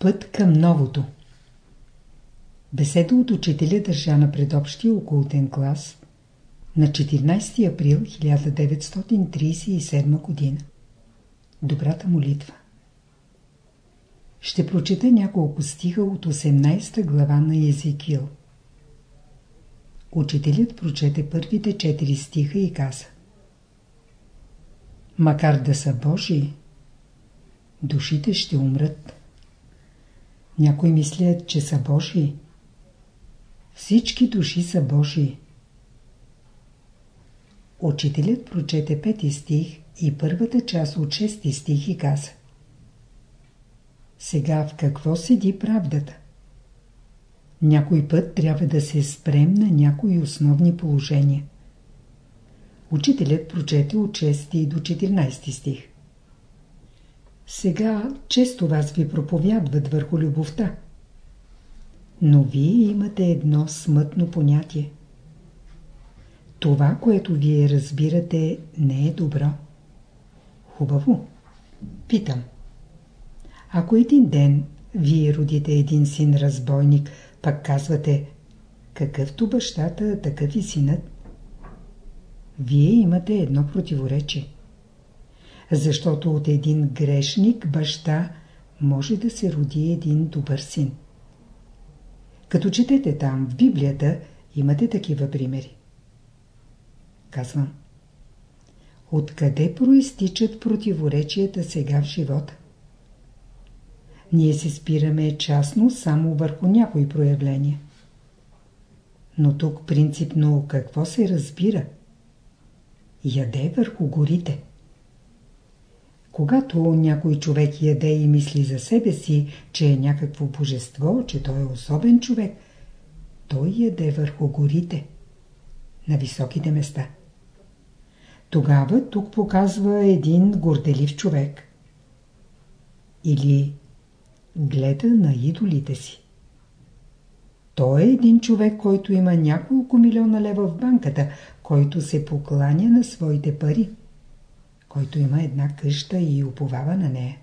Път към новото Беседа от учителя държа на предобщия окултен клас на 14 април 1937 година. Добрата молитва Ще прочета няколко стиха от 18 глава на Езекил. Учителят прочете първите четири стиха и каза Макар да са Божии, душите ще умрат. Някои мислят, че са Божии. Всички души са Божии. Учителят прочете пети стих и първата част от шести стих и каза Сега в какво седи правдата? Някой път трябва да се спрем на някои основни положения. Учителят прочете от 6 до 14 стих. Сега често вас ви проповядват върху любовта. Но вие имате едно смътно понятие. Това, което вие разбирате, не е добро. Хубаво. Питам. Ако един ден вие родите един син разбойник, пак казвате, какъвто бащата, такъв и синът. Вие имате едно противоречие. Защото от един грешник баща може да се роди един добър син. Като четете там в Библията, имате такива примери. Казвам. Откъде проистичат противоречията сега в живота? Ние се спираме частно само върху някои проявления. Но тук принципно какво се разбира? Яде върху горите. Когато някой човек яде и мисли за себе си, че е някакво божество, че той е особен човек, той яде върху горите, на високите места. Тогава тук показва един горделив човек. Или гледа на идолите си. Той е един човек, който има няколко милиона лева в банката, който се покланя на своите пари, който има една къща и уповава на нея.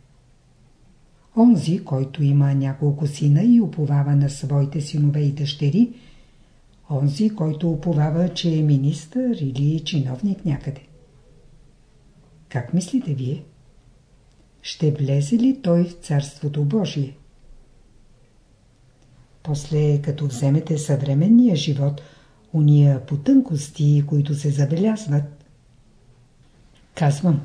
Онзи, който има няколко сина и уповава на своите синове и дъщери, онзи, който уповава, че е министър или чиновник някъде. Как мислите вие? ще влезе ли той в Царството Божие? После, като вземете съвременния живот, уния потънкости, които се забелязват, казвам,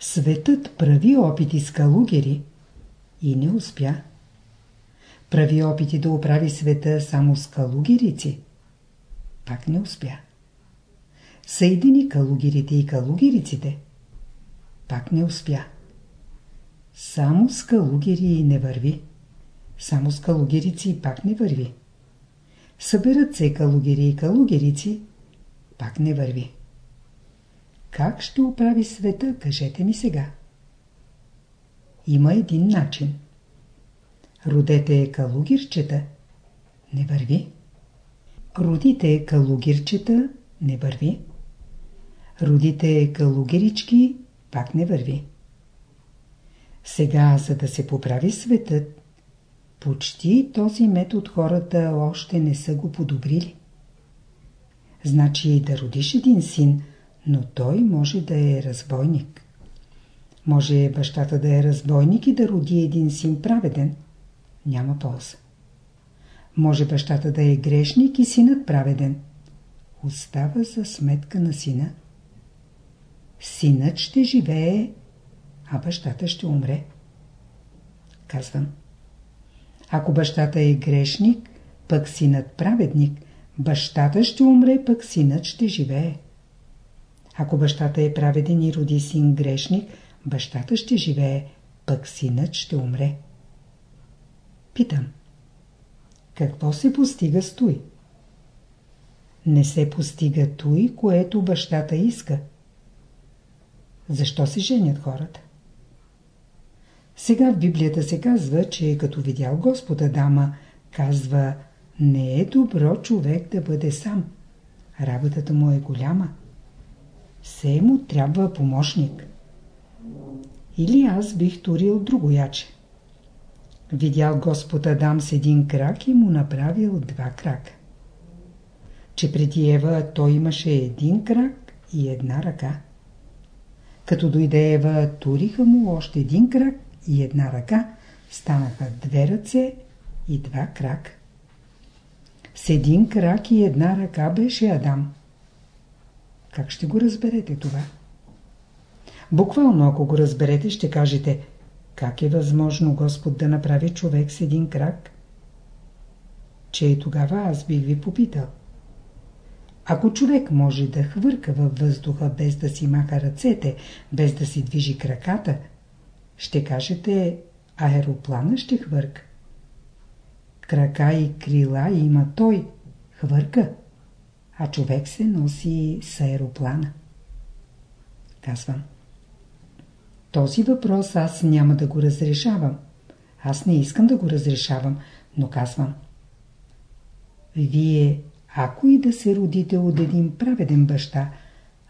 светът прави опити с калугери и не успя. Прави опити да оправи света само с калугерици. Пак не успя. Съедини калугерите и калугериците. Пак не успя. Само с калугери не върви. Само с калугерици пак не върви. Съберат се калугери и калугерици, пак не върви. Как ще оправи света, кажете ми сега. Има един начин. Родете калугирчета, не върви. Родите калугирчета, не върви. Родите калугерички, пак не върви. Сега, за да се поправи светът, почти този метод хората още не са го подобрили. Значи да родиш един син, но той може да е разбойник. Може бащата да е разбойник и да роди един син праведен. Няма полза. Може бащата да е грешник и синът праведен. Остава за сметка на сина. Синът ще живее а бащата ще умре. Казвам. Ако бащата е грешник, пък синът праведник, бащата ще умре, пък синът ще живее. Ако бащата е праведен и роди син грешник, бащата ще живее, пък синът ще умре. Питам. Какво се постига с той? Не се постига той, което бащата иска. Защо се женят хората? Сега в Библията се казва, че като видял Господа дама, казва, не е добро човек да бъде сам. Работата му е голяма. Все му трябва помощник. Или аз бих турил друго яче. Видял Господ Адам с един крак и му направил два крака. Че преди Ева той имаше един крак и една ръка. Като дойде Ева, туриха му още един крак и една ръка, станаха две ръце и два крака. С един крак и една ръка беше Адам. Как ще го разберете това? Буквално, ако го разберете, ще кажете как е възможно Господ да направи човек с един крак? Че и тогава аз бих ви попитал. Ако човек може да хвърка във въздуха без да си маха ръцете, без да си движи краката, ще кажете аероплана ще хвърка. Крака и крила има той, хвърка, а човек се носи с аероплана. Казвам. Този въпрос аз няма да го разрешавам. Аз не искам да го разрешавам, но казвам. Вие, ако и да се родите от един праведен баща,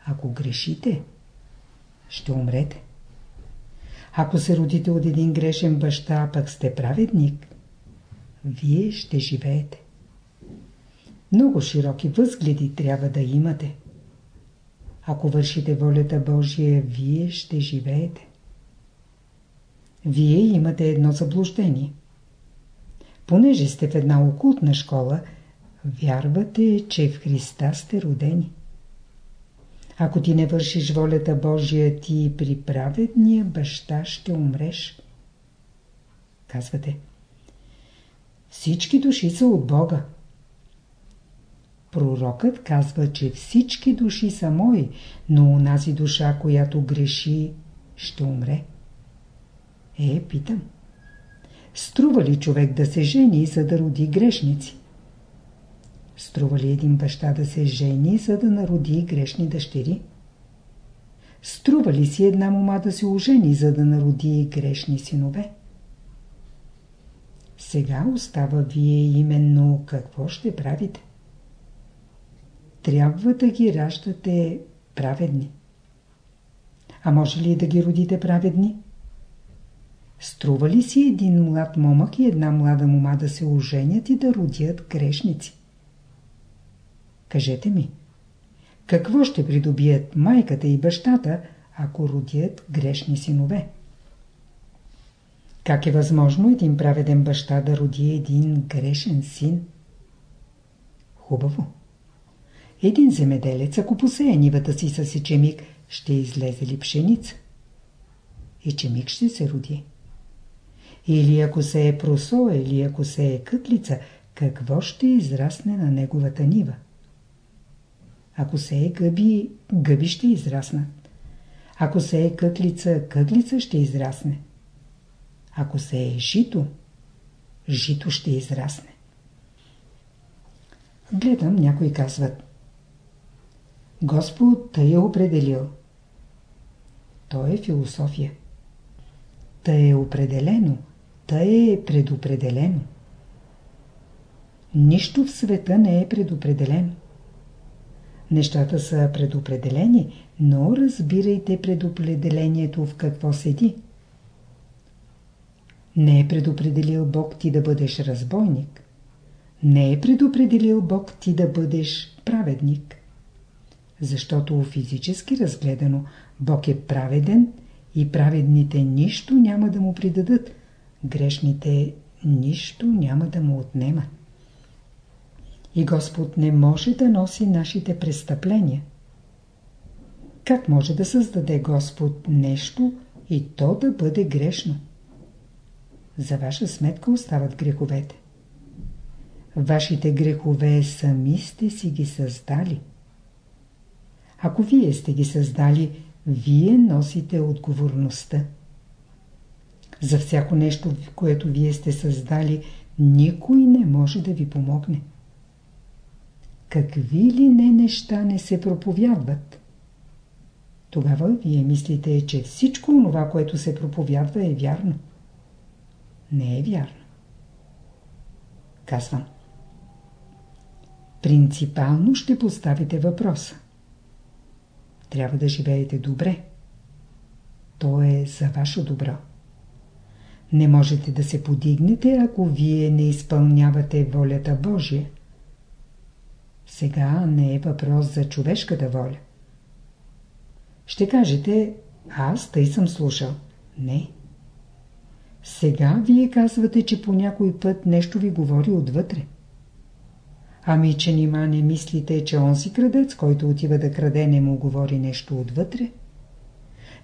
ако грешите, ще умрете. Ако се родите от един грешен баща, пък сте праведник, вие ще живеете. Много широки възгледи трябва да имате. Ако вършите волята Божия, вие ще живеете. Вие имате едно заблуждение. Понеже сте в една окултна школа, вярвате, че в Христа сте родени. Ако ти не вършиш волята Божия, ти при праведния баща ще умреш. Казвате, всички души са от Бога. Пророкът казва, че всички души са мои, но унази душа, която греши, ще умре. Е, питам. Струва ли човек да се жени, за да роди грешници? Струва ли един баща да се жени, за да народи грешни дъщери? Струва ли си една мома да се ожени, за да народи грешни синове? Сега остава вие именно какво ще правите. Трябва да ги раждате праведни. А може ли да ги родите праведни? Струва ли си един млад момък и една млада мома да се оженят и да родят грешници? Кажете ми, какво ще придобият майката и бащата, ако родят грешни синове? Как е възможно един праведен баща да роди един грешен син? Хубаво. Един земеделец, ако посее нивата си с ечемик, ще излезе ли пшеница? Ечемик ще се роди. Или ако се е просо, или ако се е кътлица, какво ще израсне на неговата нива? Ако се е гъби, гъби ще израснат. Ако се е кътлица, кътлица ще израсне. Ако се е жито, жито ще израсне. Гледам, някои казват. Господ тъй е определил. То е философия. Тъй е определено, тъй е предопределено. Нищо в света не е предопределено. Нещата са предопределени, но разбирайте предопределението в какво седи. Не е предопределил Бог ти да бъдеш разбойник. Не е предопределил Бог ти да бъдеш праведник. Защото физически разгледано Бог е праведен и праведните нищо няма да му придадат, грешните нищо няма да му отнемат. И Господ не може да носи нашите престъпления. Как може да създаде Господ нещо и то да бъде грешно? За ваша сметка остават греховете. Вашите грехове сами сте си ги създали. Ако вие сте ги създали, вие носите отговорността. За всяко нещо, което вие сте създали, никой не може да ви помогне. Какви ли не неща не се проповядват? Тогава вие мислите, че всичко това, което се проповядва е вярно не е вярно. Казвам. Принципално ще поставите въпроса. Трябва да живеете добре. То е за ваше добро. Не можете да се подигнете, ако вие не изпълнявате волята Божия. Сега не е въпрос за човешката воля. Ще кажете, аз тъй съм слушал. Не. Сега вие казвате, че по някой път нещо ви говори отвътре. Ами, че нима не мислите, че онзи крадец, който отива да краде, не му говори нещо отвътре?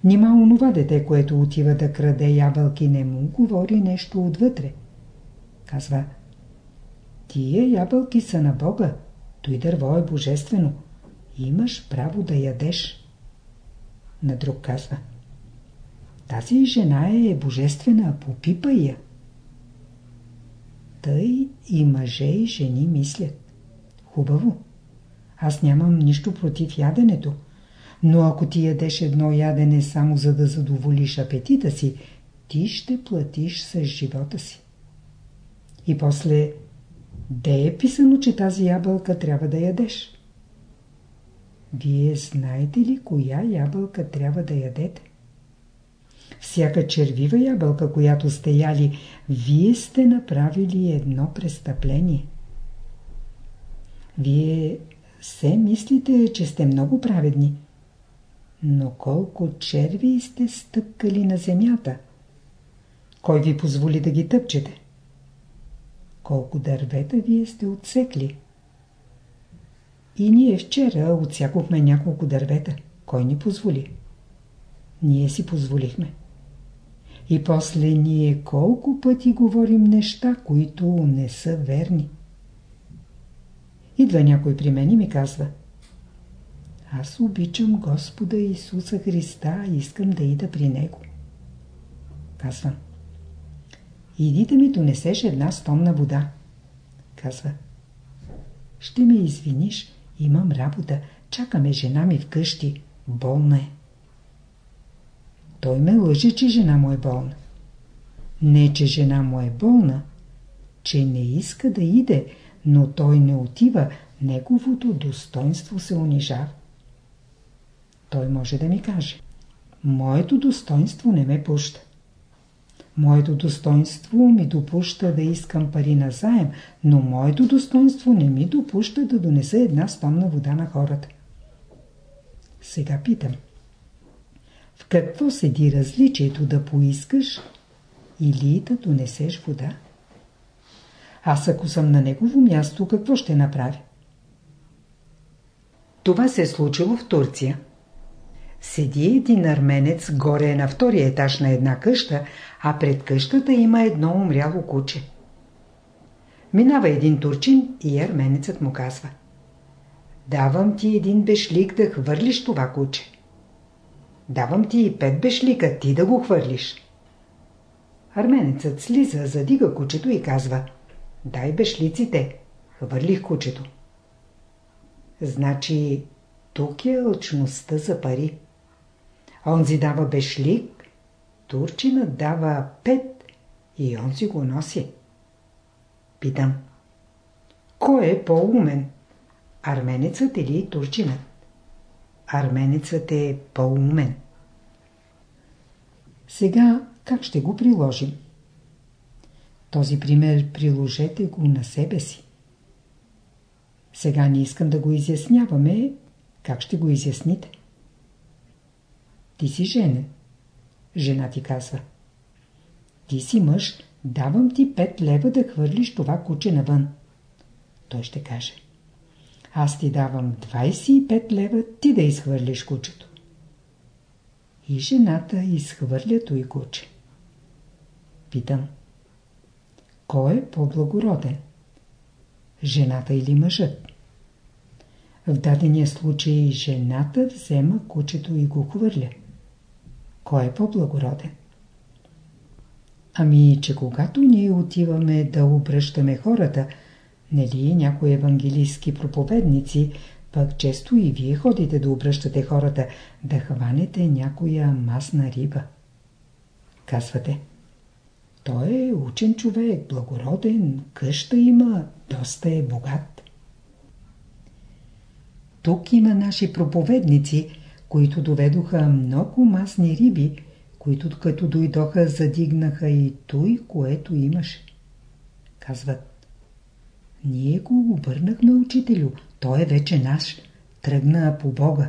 Нима онова дете, което отива да краде ябълки, не му говори нещо отвътре? Казва, тия ябълки са на Бога, той дърво е божествено. Имаш право да ядеш. На друг казва, тази жена е божествена, попипай я. Тъй и мъже и жени мислят. Хубаво. Аз нямам нищо против яденето. Но ако ти ядеш едно ядене само за да задоволиш апетита си, ти ще платиш с живота си. И после, де е писано, че тази ябълка трябва да ядеш? Вие знаете ли коя ябълка трябва да ядете? Всяка червива ябълка, която сте яли, вие сте направили едно престъпление. Вие все мислите, че сте много праведни. Но колко черви сте стъпкали на земята? Кой ви позволи да ги тъпчете? Колко дървета вие сте отсекли? И ние вчера отсякохме няколко дървета. Кой ни позволи? Ние си позволихме. И после ние колко пъти говорим неща, които не са верни. Идва някой при мен и ми казва Аз обичам Господа Исуса Христа и искам да ида при Него. Казвам Иди да ми донесеш една стомна вода. Казва Ще ме извиниш, имам работа, чакаме жена ми вкъщи, болна е. Той ме лъжи, че жена му е болна. Не, че жена му е болна, че не иска да иде, но той не отива, неговото достоинство се унижава. Той може да ми каже, моето достоинство не ме пуща. Моето достоинство ми допуща да искам пари на заем, но моето достоинство не ми допуща да донеса една стомна вода на хората. Сега питам. В какво седи различието да поискаш или да донесеш вода? Аз ако съм на негово място, какво ще направя? Това се е случило в Турция. Седи един арменец горе на втория етаж на една къща, а пред къщата има едно умряло куче. Минава един турчин и арменецът му казва Давам ти един бешлик да хвърлиш това куче. Давам ти и пет бешлика, ти да го хвърлиш. Арменецът слиза, задига кучето и казва Дай бешлиците, хвърлих кучето. Значи тук е лъчността за пари. Онзи дава бешлик, турчинът дава пет и он го носи. Питам. Кой е по-умен? Арменецът или турчинът? Арменецът е по-умен. Сега как ще го приложим? Този пример приложете го на себе си. Сега не искам да го изясняваме. Как ще го изясните? Ти си женен. Жена ти казва. Ти си мъж, давам ти 5 лева да хвърлиш това куче навън. Той ще каже. Аз ти давам 25 лева, ти да изхвърлиш кучето. И жената изхвърля той куче. Питам. Кой е по-благороден? Жената или мъжът? В дадения случай жената взема кучето и го хвърля. Кой е по-благороден? Ами, че когато ние отиваме да обръщаме хората, нали някои евангелистски проповедници, пък често и вие ходите да обръщате хората, да хванете някоя масна риба. Казвате, той е учен човек, благороден, къща има, доста е богат. Тук има наши проповедници, които доведоха много масни риби, които като дойдоха задигнаха и той, което имаше. Казват, ние го обърнахме учителю, той е вече наш, тръгна по Бога.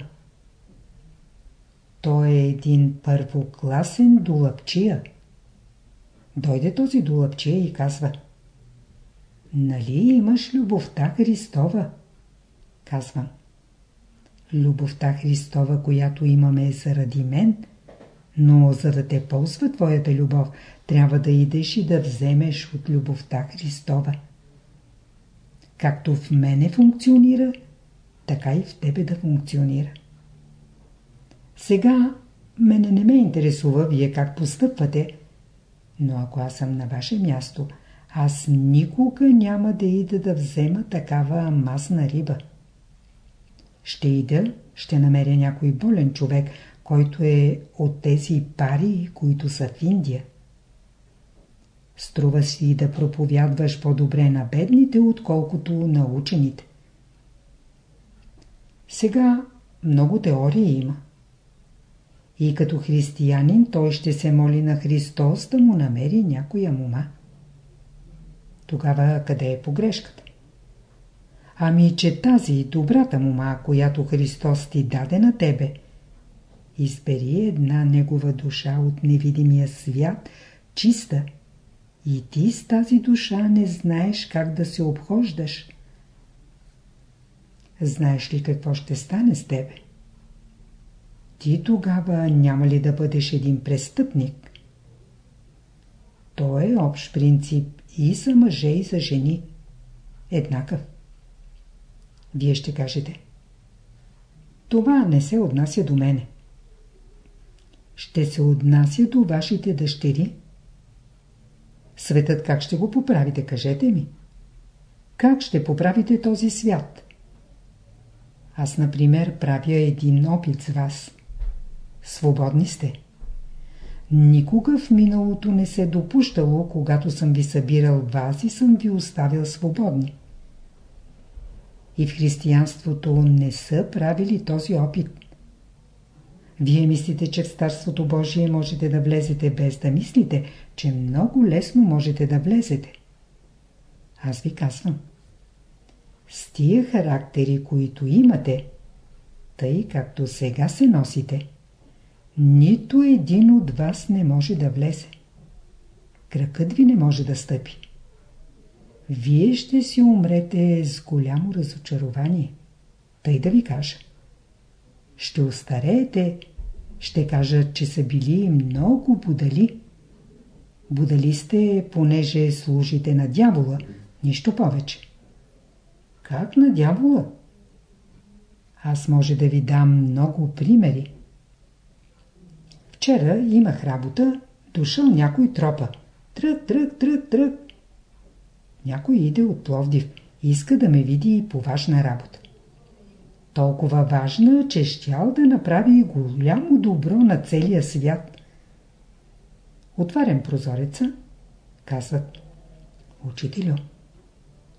Той е един първокласен долъпчия. Дойде този долъпчия и казва Нали имаш любовта Христова? Казвам Любовта Христова, която имаме е заради мен, но за да те ползва твоята любов, трябва да идеш и да вземеш от любовта Христова. Както в мене функционира, така и в тебе да функционира. Сега мене не ме интересува вие как постъпвате, но ако аз съм на ваше място, аз никога няма да ида да взема такава масна риба. Ще ида, ще намеря някой болен човек, който е от тези пари, които са в Индия. Струва си да проповядваш по-добре на бедните, отколкото на учените. Сега много теории има. И като християнин той ще се моли на Христос да му намери някоя мума. Тогава къде е погрешката? Ами, че тази добрата мума, която Христос ти даде на тебе, избери една негова душа от невидимия свят, чиста, и ти с тази душа не знаеш как да се обхождаш. Знаеш ли какво ще стане с тебе? Ти тогава няма ли да бъдеш един престъпник? То е общ принцип и за мъже и за жени. Еднакъв. Вие ще кажете. Това не се отнася до мене. Ще се отнася до вашите дъщери. Светът как ще го поправите, кажете ми. Как ще поправите този свят? Аз, например, правя един опит с вас. Свободни сте. Никога в миналото не се допущало, когато съм ви събирал вас и съм ви оставил свободни. И в християнството не са правили този опит. Вие мислите, че в Старството Божие можете да влезете без да мислите, че много лесно можете да влезете. Аз ви казвам. С тия характери, които имате, тъй както сега се носите, нито един от вас не може да влезе. Кракът ви не може да стъпи. Вие ще си умрете с голямо разочарование. Тъй да ви кажа. Ще остареете, ще кажат, че са били много будали. Будали сте, понеже служите на дявола, нищо повече. Как на дявола? Аз може да ви дам много примери. Вчера имах работа, дошъл някой тропа. Трък, трък, трък, трък. Някой иде от Пловдив и иска да ме види и по важна работа. Толкова важна, че щял да направи голямо добро на целия свят. Отварям прозореца. Казват. Учителю,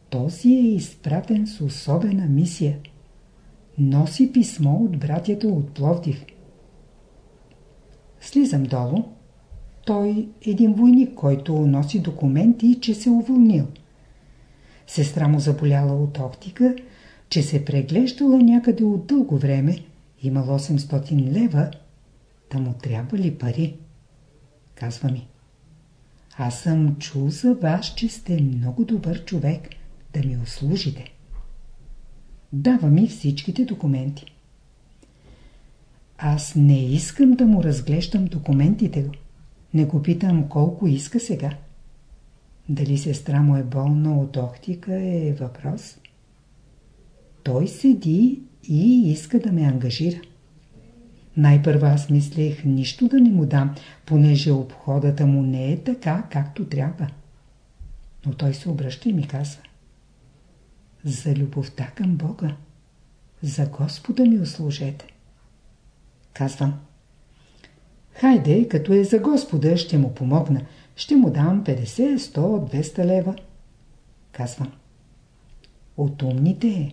този е изпратен с особена мисия. Носи писмо от братята от Пловдив. Слизам долу. Той е един войник, който носи документи, че се уволнил. Сестра му заболяла от оптика, че се преглеждала някъде от дълго време, имал 800 лева, да му трябва ли пари? Казва ми. Аз съм чул за вас, че сте много добър човек, да ми услужите. Дава ми всичките документи. Аз не искам да му разглеждам документите. Не го питам колко иска сега. Дали сестра му е болна от охтика е въпрос. Той седи и иска да ме ангажира. Най-първо аз мислех нищо да не му дам, понеже обходата му не е така, както трябва. Но той се обръща и ми казва. За любовта към Бога, за Господа ми услужете. Казвам. Хайде, като е за Господа, ще му помогна. Ще му дам 50, 100, 200 лева. Казвам. От умните е.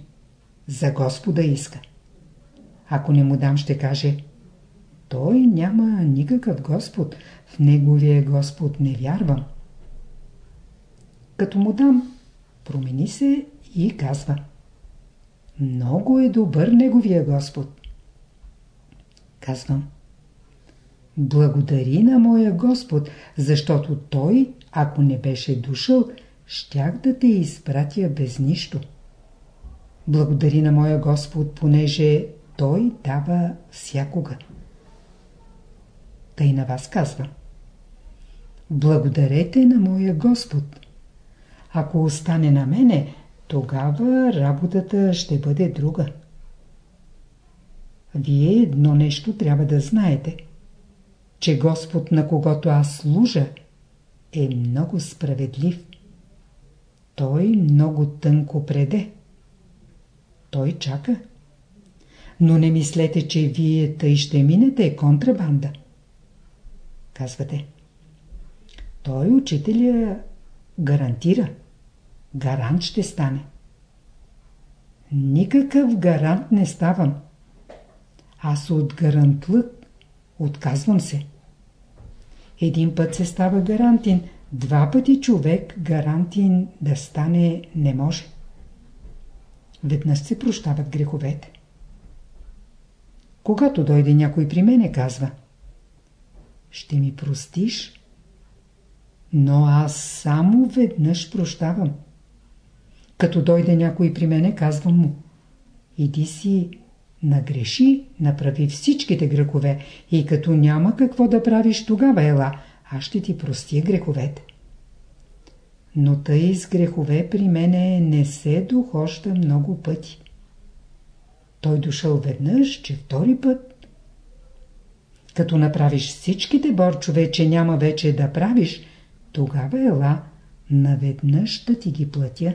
За Господа иска. Ако не му дам, ще каже. той няма никакъв Господ. В неговия Господ не вярвам. Като му дам, промени се и казва. Много е добър неговия Господ. Казвам. Благодари на моя Господ, защото Той, ако не беше дошъл, щях да те изпратя без нищо. Благодари на моя Господ, понеже Той дава всякога. Тъй на вас казва. Благодарете на моя Господ. Ако остане на мене, тогава работата ще бъде друга. Вие едно нещо трябва да знаете, че Господ, на когото аз служа, е много справедлив. Той много тънко преде. Той чака. Но не мислете, че вие тъй ще минете контрабанда. Казвате. Той учителя гарантира. Гарант ще стане. Никакъв гарант не ставам. Аз от гарантлът отказвам се. Един път се става гарантин, два пъти човек гарантин да стане не може. Веднъж се прощават греховете. Когато дойде някой при мене, казва Ще ми простиш? Но аз само веднъж прощавам. Като дойде някой при мене, казвам му Иди си Нагреши, направи всичките грехове и като няма какво да правиш, тогава ела, аз ще ти простя греховете. Но тъй с грехове при мене не се дохожда много пъти. Той дошъл веднъж, че втори път. Като направиш всичките борчове, че няма вече да правиш, тогава ела, наведнъж да ти ги платя.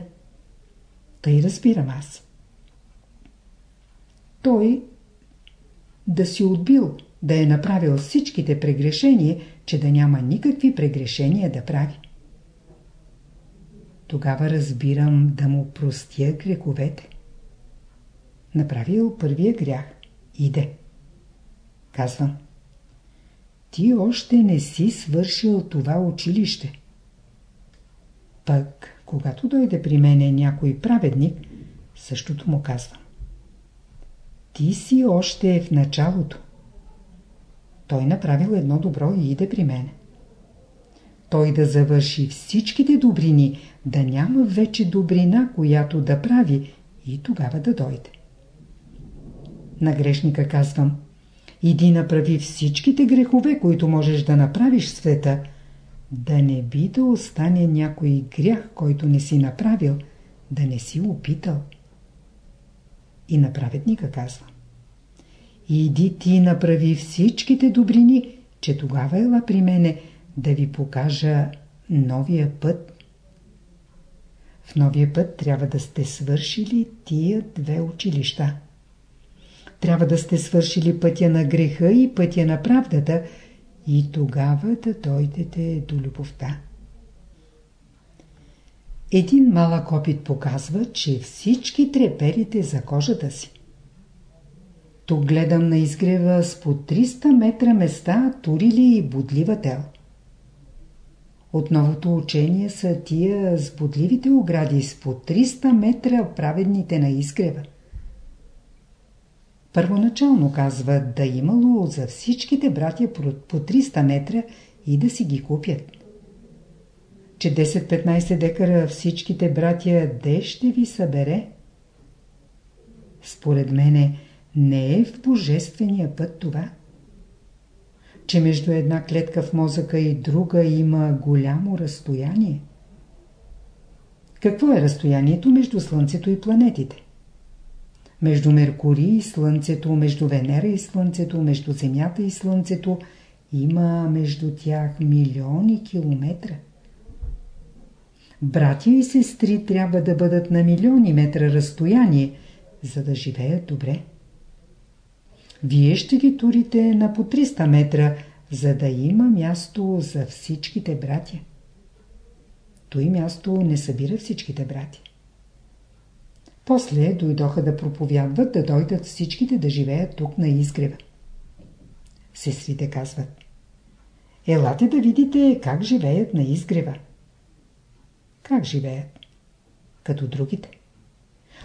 Тъй разбирам аз той да си отбил, да е направил всичките прегрешения, че да няма никакви прегрешения да прави. Тогава разбирам да му простя греховете. Направил първия грях. Иде. Казвам. Ти още не си свършил това училище. Пък, когато дойде при мене някой праведник, същото му казвам. Ти си още в началото. Той направил едно добро и иде при мене. Той да завърши всичките добрини, да няма вече добрина, която да прави и тогава да дойде. На грешника казвам, иди направи всичките грехове, които можеш да направиш в света, да не би да остане някой грях, който не си направил, да не си опитал. И на праведника казва. Иди ти направи всичките добрини, че тогава ела при мене да ви покажа новия път. В новия път трябва да сте свършили тия две училища. Трябва да сте свършили пътя на греха и пътя на правдата и тогава да дойдете до любовта. Един малък опит показва, че всички треперите за кожата си. Тук гледам на изгрева с по 300 метра места турили и бодлива тел. От новото учение са тия с бодливите огради с по 300 метра праведните на изгрева. Първоначално казва да имало за всичките братя по 300 метра и да си ги купят че 10-15 декара всичките братя де ще ви събере? Според мене не е в божествения път това. Че между една клетка в мозъка и друга има голямо разстояние. Какво е разстоянието между Слънцето и планетите? Между Меркурий и Слънцето, между Венера и Слънцето, между Земята и Слънцето има между тях милиони километра. Братя и сестри трябва да бъдат на милиони метра разстояние, за да живеят добре. Вие ще ги турите на по 300 метра, за да има място за всичките братя. Той място не събира всичките братя. После дойдоха да проповядват, да дойдат всичките да живеят тук на изгрева. Сестрите казват. Елате да видите как живеят на изгрева. Как живеят? Като другите.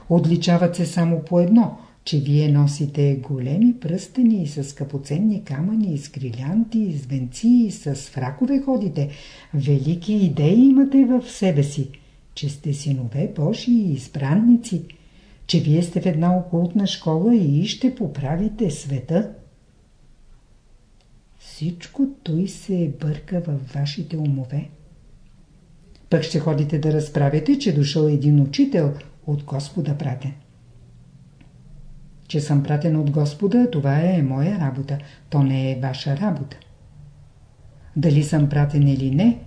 Отличават се само по едно, че вие носите големи пръстени с скъпоценни камъни, с грилянти, с венци, с фракове ходите. Велики идеи имате в себе си, че сте синове Божии и избранници, че вие сте в една окултна школа и ще поправите света. Всичко той се бърка във вашите умове. Пък ще ходите да разправяте, че дошъл един учител от Господа пратен. Че съм пратен от Господа, това е моя работа. То не е ваша работа. Дали съм пратен или не,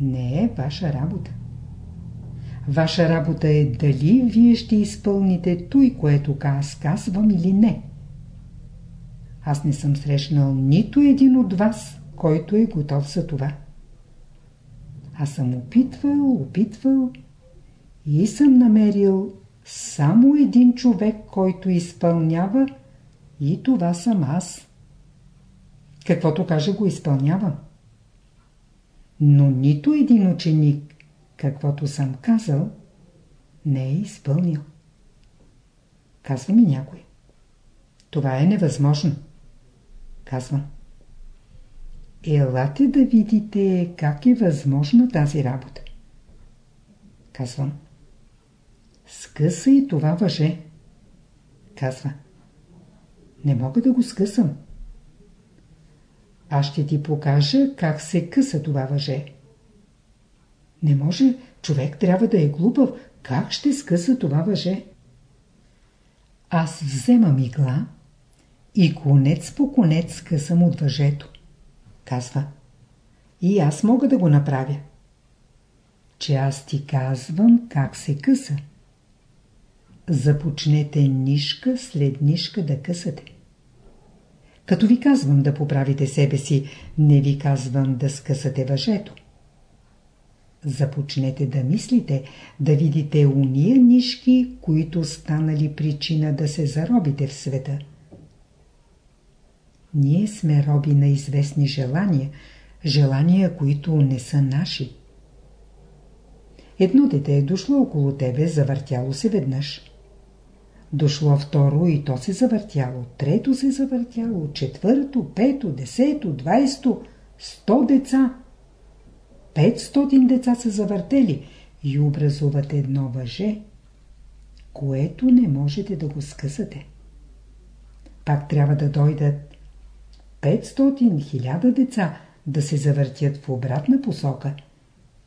не е ваша работа. Ваша работа е дали вие ще изпълните той, което аз казвам или не. Аз не съм срещнал нито един от вас, който е готов за това. Аз съм опитвал, опитвал и съм намерил само един човек, който изпълнява и това съм аз. Каквото каже го изпълнявам. Но нито един ученик, каквото съм казал, не е изпълнил. Казва ми някой. Това е невъзможно. Казвам. Елате да видите как е възможна тази работа. Казвам. Скъса и това въже. Казва. Не мога да го скъсам. Аз ще ти покажа как се къса това въже. Не може, човек трябва да е глупав. Как ще скъса това въже? Аз вземам игла и конец по конец скъсам от въжето. Казва. И аз мога да го направя. Че аз ти казвам как се къса. Започнете нишка след нишка да късате. Като ви казвам да поправите себе си, не ви казвам да скъсате въжето. Започнете да мислите, да видите уния нишки, които станали причина да се заробите в света. Ние сме роби на известни желания, желания, които не са наши. Едно дете е дошло около тебе, завъртяло се веднъж. Дошло второ и то се завъртяло, трето се завъртяло, четвърто, пето, десето, двайсто, сто деца. Петстотин деца са завъртели и образуват едно въже, което не можете да го скъсате. Пак трябва да дойдат 500-1000 деца да се завъртят в обратна посока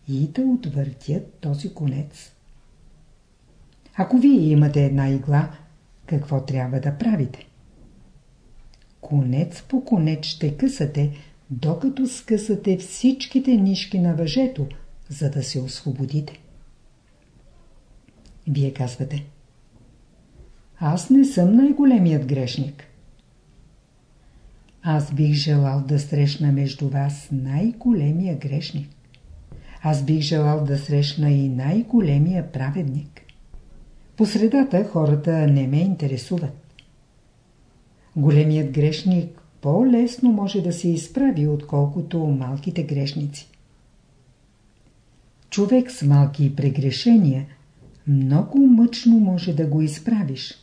и да отвъртят този конец. Ако вие имате една игла, какво трябва да правите? Конец по конец ще късате, докато скъсате всичките нишки на въжето, за да се освободите. Вие казвате Аз не съм най-големият грешник. Аз бих желал да срещна между вас най-големия грешник. Аз бих желал да срещна и най-големия праведник. По средата хората не ме интересуват. Големият грешник по-лесно може да се изправи, отколкото малките грешници. Човек с малки прегрешения много мъчно може да го изправиш.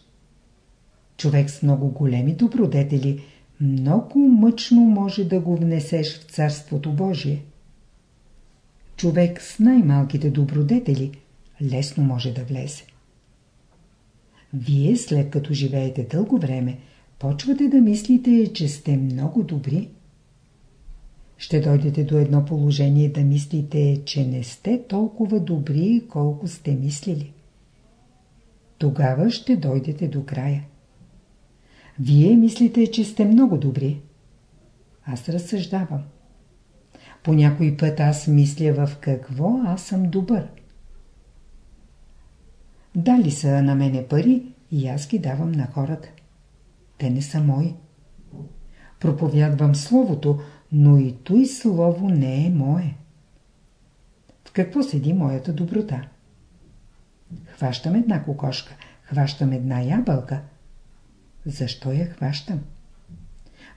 Човек с много големи добродетели много мъчно може да го внесеш в Царството Божие. Човек с най-малките добродетели лесно може да влезе. Вие, след като живеете дълго време, почвате да мислите, че сте много добри. Ще дойдете до едно положение да мислите, че не сте толкова добри, колко сте мислили. Тогава ще дойдете до края. Вие мислите, че сте много добри. Аз разсъждавам. По някой път аз мисля в какво аз съм добър. Дали са на мене пари и аз ги давам на хората. Те не са мои. Проповядвам Словото, но и той Слово не е мое. В какво седи моята доброта? Хващам една кокошка, хващам една ябълка. Защо я хващам?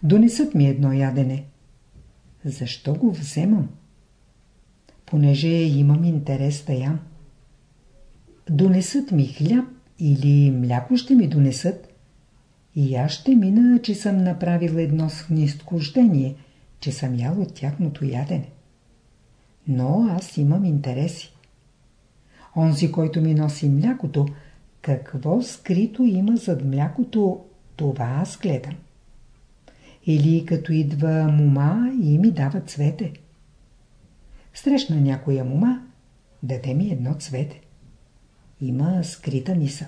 Донесат ми едно ядене. Защо го вземам? Понеже имам интерес да ям. Донесат ми хляб или мляко ще ми донесат. И аз ще мина, че съм направил едно снизхождение, че съм ял от тяхното ядене. Но аз имам интереси. Онзи, който ми носи млякото, какво скрито има зад млякото, това аз гледам. Или като идва мума и ми дава цвете. Срещна някоя мума, даде ми едно цвете. Има скрита мисъл.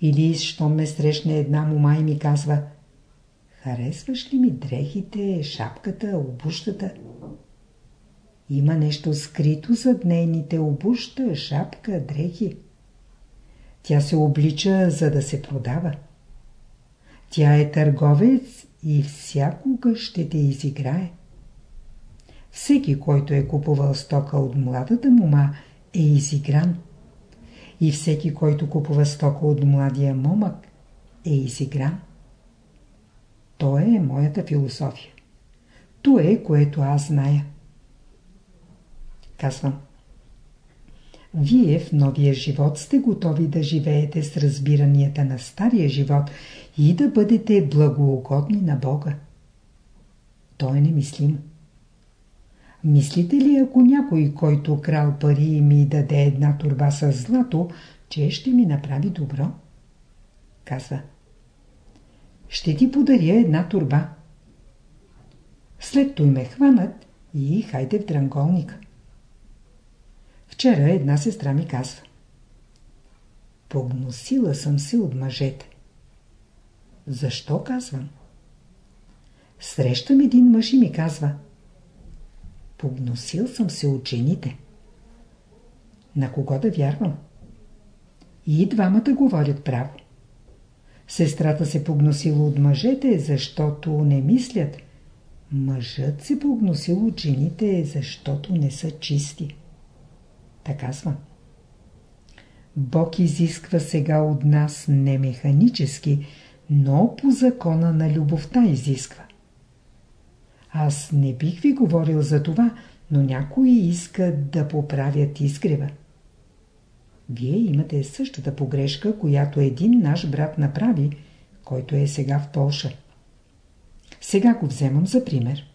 Или, що ме срещне една мума и ми казва Харесваш ли ми дрехите, шапката, обущата? Има нещо скрито зад нейните обуща, шапка, дрехи. Тя се облича, за да се продава. Тя е търговец и всякога ще те изиграе. Всеки, който е купувал стока от младата мума, е изигран. И всеки, който купува стока от младия момък, е изигран. То е моята философия. То е, което аз зная. Казвам. Вие в новия живот сте готови да живеете с разбиранията на стария живот и да бъдете благоугодни на Бога. То е немислимо. Мислите ли, ако някой, който крал пари ми даде една турба с злато, че ще ми направи добро? Казва. Ще ти подаря една турба. След той ме хванат и хайде в дранголника. Вчера една сестра ми казва. Погносила съм се от мъжете. Защо казвам? Срещам един мъж и ми казва. Погносил съм се от жените. На кого да вярвам? И двамата говорят право. Сестрата се погносила от мъжете, защото не мислят. Мъжът се погносил от жените, защото не са чисти. Така казва. Бог изисква сега от нас не механически, но по закона на любовта изисква. Аз не бих ви говорил за това, но някои искат да поправят изгрева. Вие имате същата погрешка, която един наш брат направи, който е сега в Полша. Сега го вземам за пример.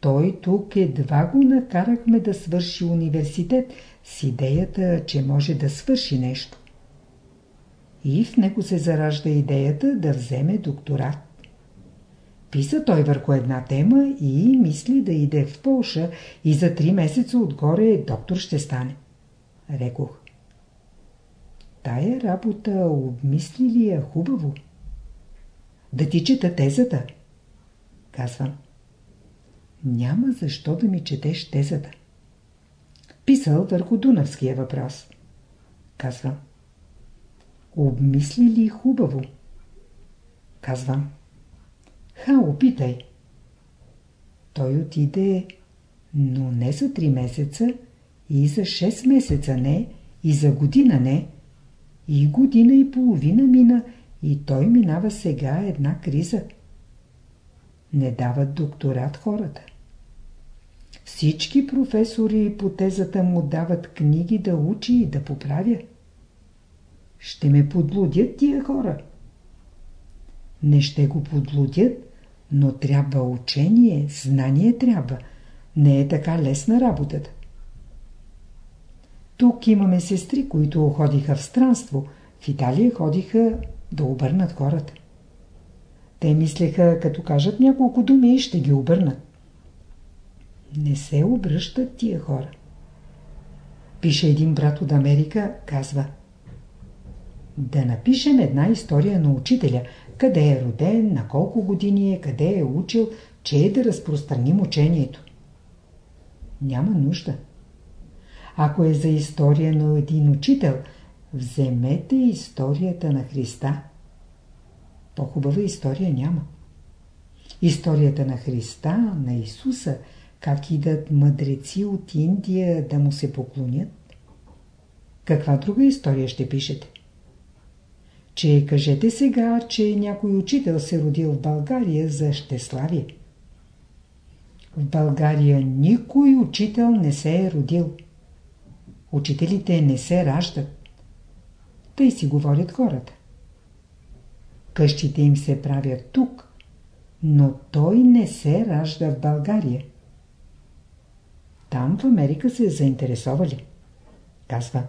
Той тук едва го накарахме да свърши университет с идеята, че може да свърши нещо. И в него се заражда идеята да вземе докторат. Писа той върху една тема и мисли да иде в Полша и за три месеца отгоре доктор ще стане. Рекох. Тая работа обмисли ли я хубаво? Да ти чета тезата? Казвам. Няма защо да ми четеш тезата. Писал върху Дунавския въпрос. Казвам. Обмисли ли хубаво? Казвам. Ха, опитай. Той отиде, но не за три месеца, и за 6 месеца не, и за година не. И година и половина мина, и той минава сега една криза. Не дават докторат хората. Всички професори по тезата му дават книги да учи и да поправя. Ще ме подлудят тия хора. Не ще го подлудят, но трябва учение, знание трябва. Не е така лесна работата. Тук имаме сестри, които ходиха в странство. В Италия ходиха да обърнат хората. Те мислеха, като кажат няколко думи, ще ги обърнат. Не се обръщат тия хора. Пише един брат от Америка, казва Да напишем една история на учителя, къде е роден, на колко години е, къде е учил, че е да разпространим учението. Няма нужда. Ако е за история на един учител, вземете историята на Христа. По-хубава история няма. Историята на Христа, на Исуса, как идат мъдреци от Индия да му се поклонят. Каква друга история ще пишете? Че кажете сега, че някой учител се родил в България за щеславие. В България никой учител не се е родил. Учителите не се раждат. Тъй си говорят хората. Къщите им се правят тук, но той не се ражда в България. Там в Америка се заинтересовали. Казва.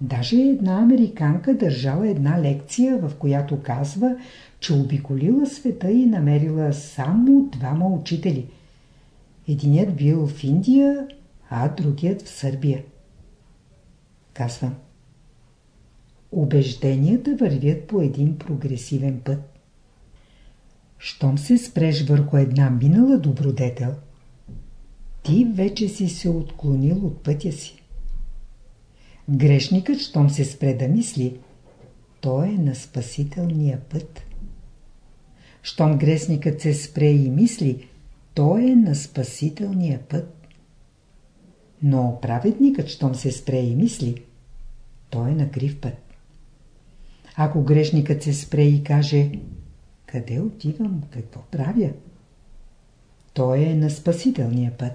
Даже една американка държала една лекция, в която казва, че обиколила света и намерила само двама учители. Единият бил в Индия, а другият в Сърбия. Казвам. Убежденията вървят по един прогресивен път. Щом се спреш върху една минала добродетел, ти вече си се отклонил от пътя си. Грешникът, щом се спре да мисли, той е на спасителния път. Щом грешникът се спре и мисли, той е на спасителния път. Но праведникът, щом се спре и мисли, той е на крив път. Ако грешникът се спре и каже къде отивам, какво правя, той е на спасителния път.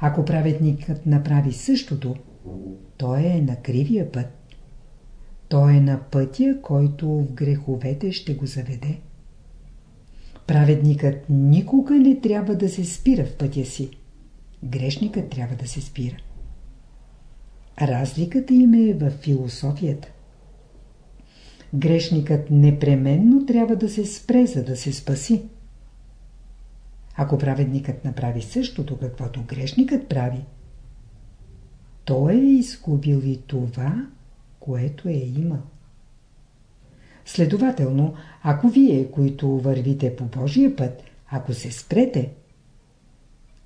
Ако праведникът направи същото, той е на кривия път. Той е на пътя, който в греховете ще го заведе. Праведникът никога не трябва да се спира в пътя си. Грешникът трябва да се спира. Разликата им е в философията. Грешникът непременно трябва да се спре, за да се спаси. Ако праведникът направи същото, каквото грешникът прави, той е изгубил и това, което е имал. Следователно, ако вие, които вървите по Божия път, ако се спрете,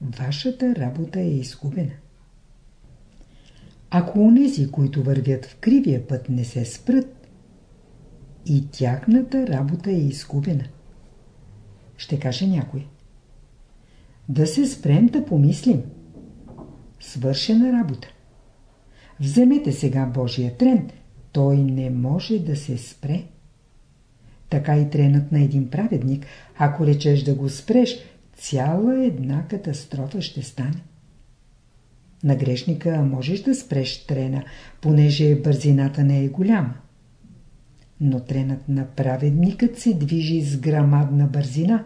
вашата работа е изгубена. Ако унези, които вървят в кривия път, не се спрат, и тяхната работа е изгубена. Ще каже някой. Да се спрем да помислим. Свършена работа. Вземете сега Божия трен, той не може да се спре. Така и тренът на един праведник, ако речеш да го спреш, цяла една катастрофа ще стане. На грешника можеш да спреш трена, понеже бързината не е голяма. Но тренът на праведникът се движи с грамадна бързина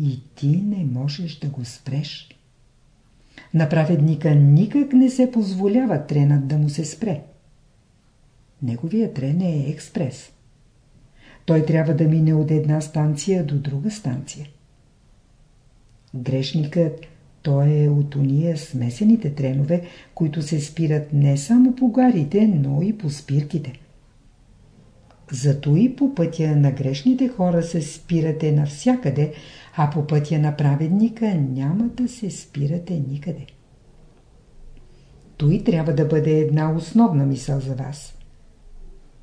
и ти не можеш да го спреш. На праведника никак не се позволява тренът да му се спре. Неговия трен е експрес. Той трябва да мине от една станция до друга станция. Грешникът, той е от уния смесените тренове, които се спират не само по гарите, но и по спирките. Зато и по пътя на грешните хора се спирате навсякъде, а по пътя на праведника няма да се спирате никъде. Той трябва да бъде една основна мисъл за вас.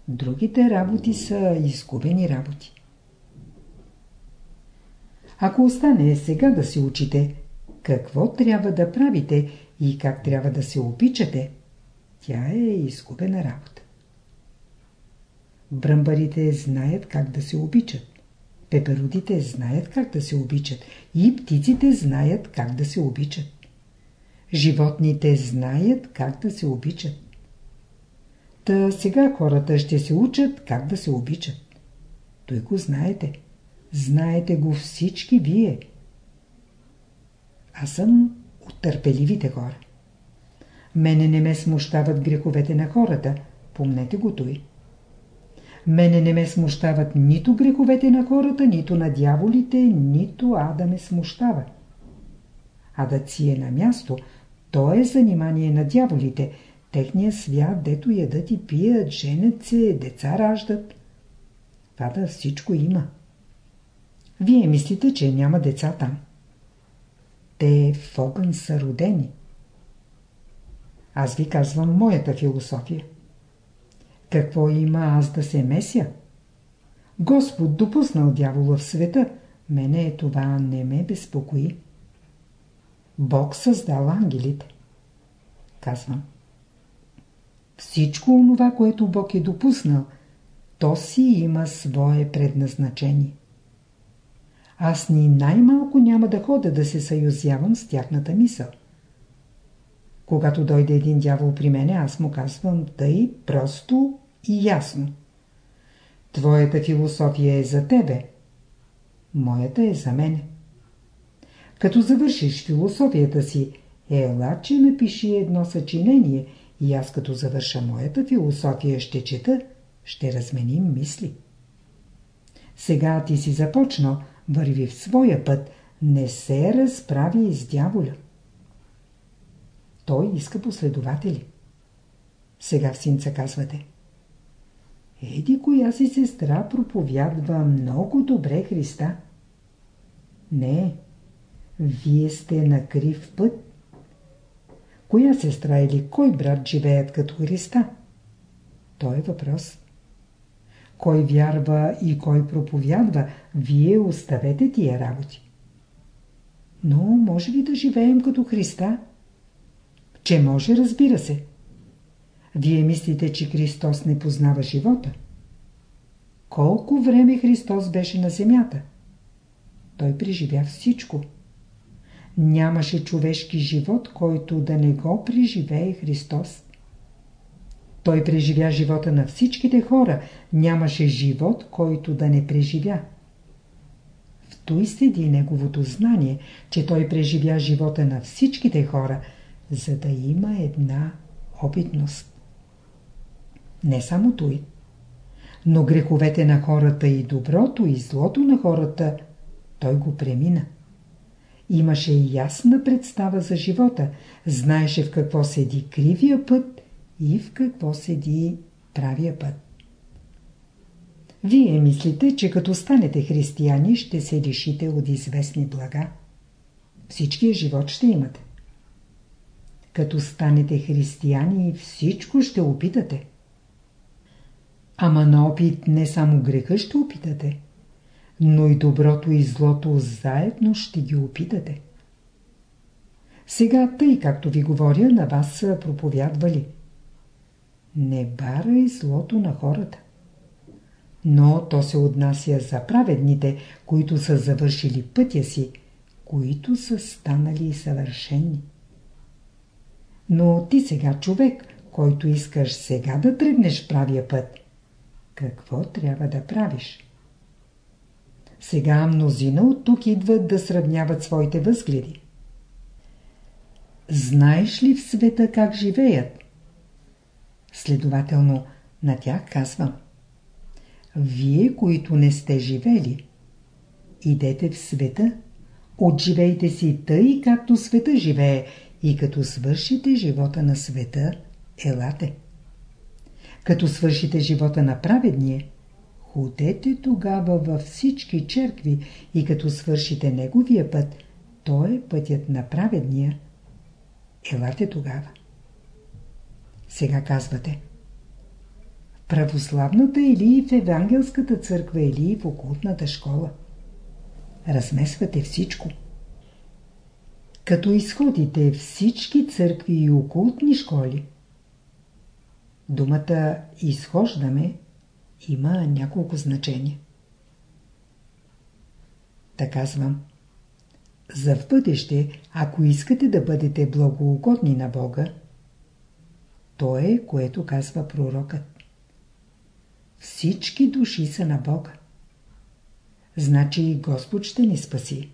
Другите работи са изгубени работи. Ако остане сега да се учите, какво трябва да правите и как трябва да се обичате, тя е изгубена работа. Бръмбарите знаят как да се обичат. Пеперудите знаят как да се обичат. И птиците знаят как да се обичат. Животните знаят как да се обичат. Та сега хората ще се учат как да се обичат. Той го знаете. Знаете го всички вие. Аз съм от търпеливите хора. Мене не ме смущават греховете на хората. Помнете го той. Мене не ме смущават нито греховете на хората, нито на дяволите, нито ада ме смущава. Адът си е на място, то е занимание на дяволите, техния свят, дето ядат и пият, женят се, деца раждат. Ада всичко има. Вие мислите, че няма деца там. Те в огън са родени. Аз ви казвам моята философия. Какво има аз да се меся? Господ допуснал дявола в света, мене това не ме безпокои. Бог създал ангелите. Казвам. Всичко онова, което Бог е допуснал, то си има свое предназначение. Аз ни най-малко няма да хода да се съюзявам с тяхната мисъл. Когато дойде един дявол при мене, аз му казвам тъй просто и ясно. Твоята философия е за тебе. Моята е за мене. Като завършиш философията си, ела, че напиши едно съчинение и аз като завърша моята философия ще чета, ще разменим мисли. Сега ти си започнал, върви в своя път, не се разправи с дяволя. Той иска последователи. Сега в синца казвате. Еди коя си сестра проповядва много добре Христа. Не, вие сте на крив път. Коя сестра или кой брат живеят като Христа? Той е въпрос. Кой вярва и кой проповядва, вие оставете тия работи. Но може ли да живеем като Христа? Че може, разбира се. Вие мислите, че Христос не познава живота? Колко време Христос беше на земята? Той преживя всичко. Нямаше човешки живот, който да не го преживее Христос. Той преживя живота на всичките хора. Нямаше живот, който да не преживя. В той седи неговото знание, че той преживя живота на всичките хора, за да има една опитност. Не само той, но греховете на хората и доброто и злото на хората, той го премина. Имаше ясна представа за живота, знаеше в какво седи кривия път и в какво седи правия път. Вие мислите, че като станете християни ще се лишите от известни блага. Всичкия живот ще имате. Като станете християни, всичко ще опитате. Ама на опит не само греха ще опитате, но и доброто и злото заедно ще ги опитате. Сега, тъй както ви говоря, на вас са проповядвали. Не барай злото на хората. Но то се отнася за праведните, които са завършили пътя си, които са станали съвършени. Но ти сега човек, който искаш сега да тръгнеш правия път, какво трябва да правиш? Сега мнозина от тук идват да сравняват своите възгледи. Знаеш ли в света как живеят? Следователно, на тях казвам. Вие, които не сте живели, идете в света, отживейте си тъй, както света живее и като свършите живота на света, елате. Като свършите живота на праведния, ходете тогава във всички черкви и като свършите неговия път, той е пътят на праведния. Елате тогава. Сега казвате. В православната или в евангелската църква или в окултната школа. Размесвате всичко. Като изходите всички църкви и окултни школи, думата изхождаме има няколко значения. Така казвам. За в бъдеще, ако искате да бъдете благоугодни на Бога, то е, което казва пророкът. Всички души са на Бога. Значи Господ ще ни спаси.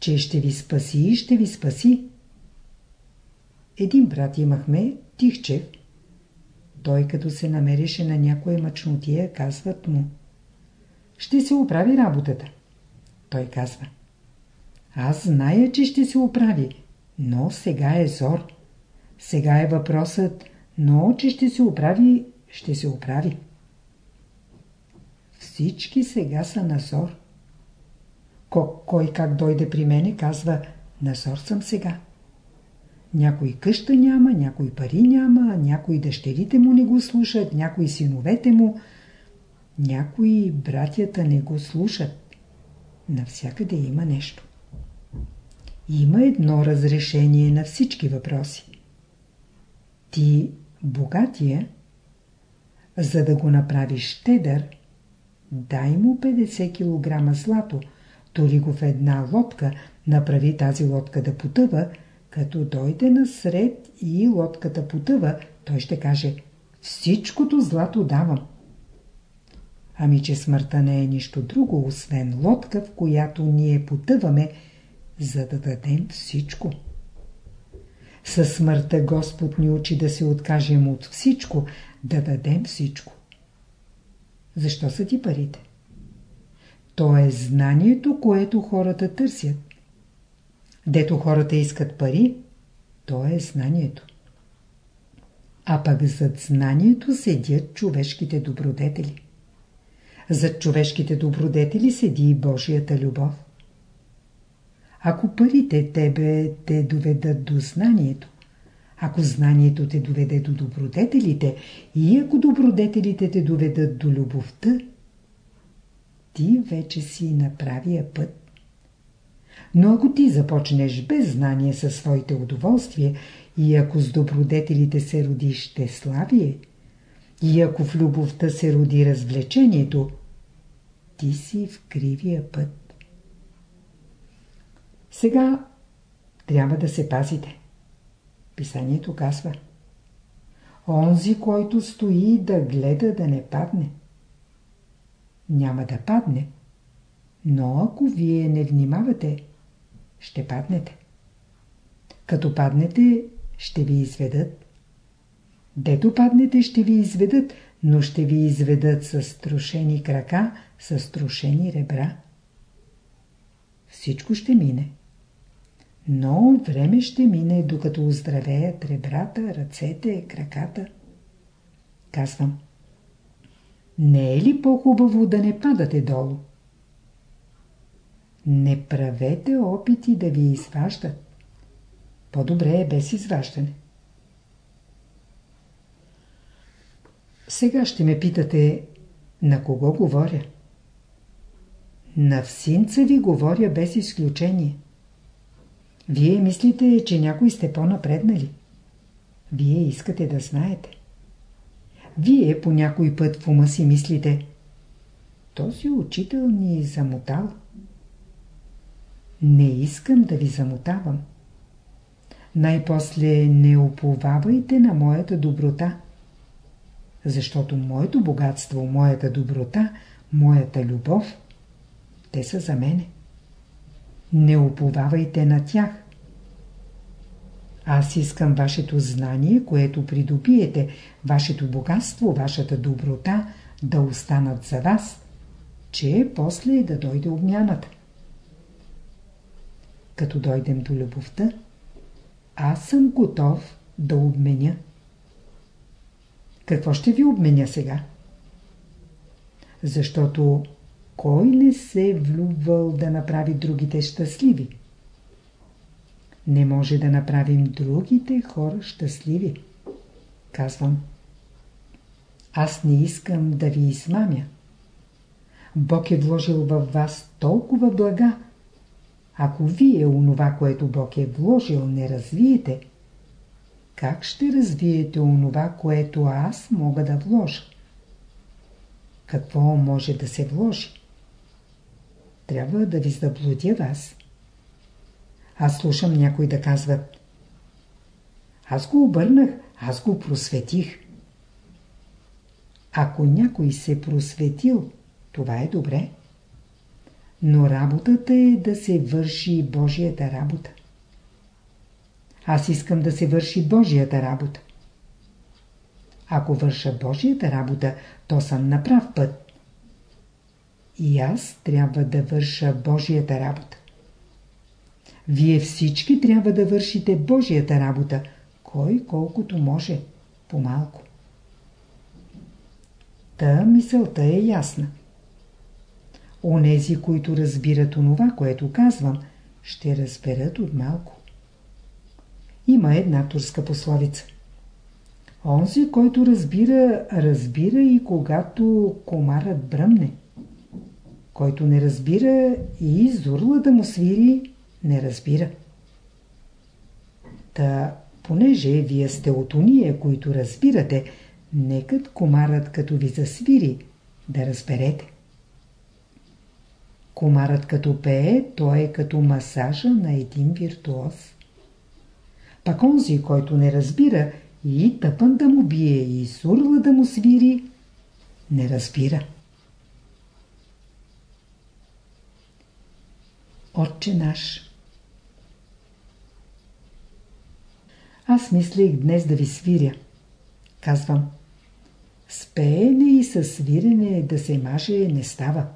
Че ще ви спаси и ще ви спаси. Един брат имахме, Тихчев, той като се намереше на някоя мъчнотия, казват му. Ще се оправи работата. Той казва. Аз зная, че ще се оправи, но сега е зор. Сега е въпросът, но че ще се оправи, ще се оправи. Всички сега са на зор. Кой как дойде при мене, казва, на зор съм сега. Някой къща няма, някой пари няма, някой дъщерите му не го слушат, някой синовете му, някои братята не го слушат. Навсякъде има нещо. Има едно разрешение на всички въпроси. Ти, богатия, За да го направиш щедър, дай му 50 кг злато, тори го в една лодка, направи тази лодка да потъва, като дойде насред и лодката потъва, той ще каже «Всичкото злато давам». Ами че смъртта не е нищо друго, освен лодка, в която ние потъваме, за да дадем всичко. Със смъртта Господ ни учи да се откажем от всичко, да дадем всичко. Защо са ти парите? То е знанието, което хората търсят. Дето хората искат пари, то е знанието. А пък зад знанието седят човешките добродетели. Зад човешките добродетели седи и Божията любов. Ако парите тебе те доведат до знанието, ако знанието те доведе до добродетелите и ако добродетелите те доведат до любовта, ти вече си направия път. Но ако ти започнеш без знание със своите удоволствия и ако с добродетелите се роди щеславие, и ако в любовта се роди развлечението, ти си в кривия път. Сега трябва да се пазите. Писанието казва Онзи, който стои да гледа да не падне. Няма да падне, но ако вие не внимавате, ще паднете. Като паднете, ще ви изведат. Дето паднете, ще ви изведат, но ще ви изведат с трошени крака, с трошени ребра. Всичко ще мине. Но време ще мине, докато оздравеят ребрата, ръцете, краката. Казвам. Не е ли по-хубаво да не падате долу? Не правете опити да ви изваждат. По-добре е без изваждане. Сега ще ме питате, на кого говоря? На всинца ви говоря без изключение. Вие мислите, че някой сте по-напреднали. Вие искате да знаете. Вие по някой път в ума си мислите, този учител ни е замотал. Не искам да ви замотавам. Най-после не уповавайте на моята доброта. Защото моето богатство, моята доброта, моята любов, те са за мене. Не уповавайте на тях. Аз искам вашето знание, което придобиете, вашето богатство, вашата доброта да останат за вас, че после да дойде обмяната. Като дойдем до любовта, аз съм готов да обменя. Какво ще ви обменя сега? Защото кой не се е влюбвал да направи другите щастливи? Не може да направим другите хора щастливи. Казвам. Аз не искам да ви измамя. Бог е вложил във вас толкова блага. Ако вие онова, което Бог е вложил, не развиете, как ще развиете онова, което аз мога да вложа? Какво може да се вложи? Трябва да ви заблудя вас. Аз слушам някой да казват Аз го обърнах, аз го просветих. Ако някой се просветил, това е добре. Но работата е да се върши Божията работа. Аз искам да се върши Божията работа. Ако върша Божията работа, то съм на прав път. И аз трябва да върша Божията работа. Вие всички трябва да вършите Божията работа, кой колкото може, по-малко. Та мисълта е ясна. Онези, които разбират онова, което казвам, ще разберат от малко. Има една турска пословица. Онзи, който разбира, разбира и когато комарът бръмне. Който не разбира и зурла да му свири, не разбира. Та, понеже вие сте от уния, които разбирате, нека комарът като ви засвири, да разберете. Комарът като пее, той е като масажа на един виртуоз. Пак онзи, който не разбира и тъпън да му бие и сурла да му свири, не разбира. Отче наш Аз мислех днес да ви свиря. Казвам. С пеене и със свирене да се маже не става.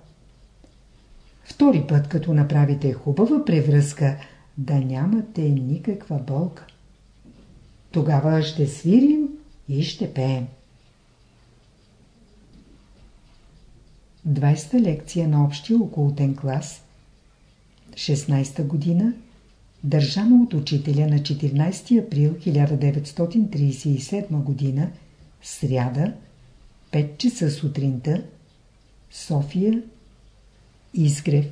Втори път, като направите хубава превръзка, да нямате никаква болка. Тогава ще свирим и ще пеем. 20-та лекция на общия околотен клас 16-та година държана от учителя на 14 април 1937 година сряда 5 часа сутринта София Изгрев